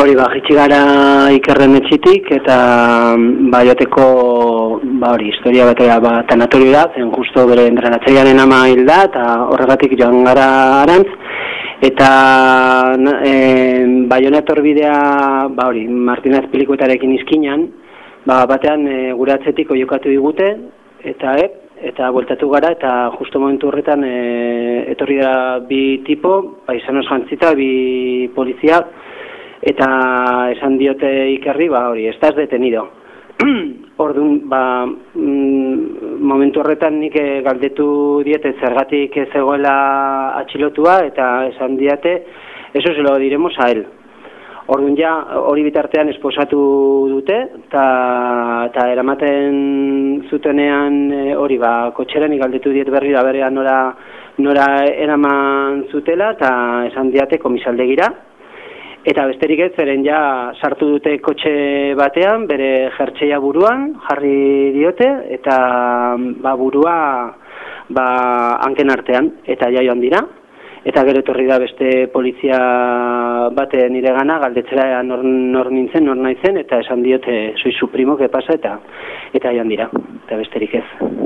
Hori ba, jitsi gara ikerren etxitik eta baioteko ba hori, historia batera ba, tanatorio da, zen justo bere entrenatzaiaren ama hil da, eta horregatik joan gara arantz. Eta e, baionetor bidea, ba hori, Martinez pelikuetarekin izkinan, ba, batean e, gure atzetik oiokatu digute, eta e, eta bueltatu gara, eta justo momentu horretan e, etorri da bi tipo, ba, izan jantzita, bi polizia, eta esan diote ikerri, ba hori, ez detenido. Orduan, ba, mm, momentu horretan nik eh, galdetu diete zergatik ez egoela atxilotua eta esan diate, eso se lo diremos a él. Orduan ja, hori bitartean esposatu dute, eta eramaten zutenean eh, hori, ba, kotxeran galdetu diet berri da berean nora, nora eraman zutela, eta esan diate komisaldegira, Eta besterik ez, zeren ja sartu dute kotxe batean, bere jertxeia buruan, jarri diote, eta ba, burua ba, hanken artean, eta ja joan dira. Eta gero etorri da beste polizia bate nire gana, galdetzera nor, nor nintzen, nor naizen, eta esan diote, soi su primo, ke pasa, eta, eta joan dira, eta besterik ez.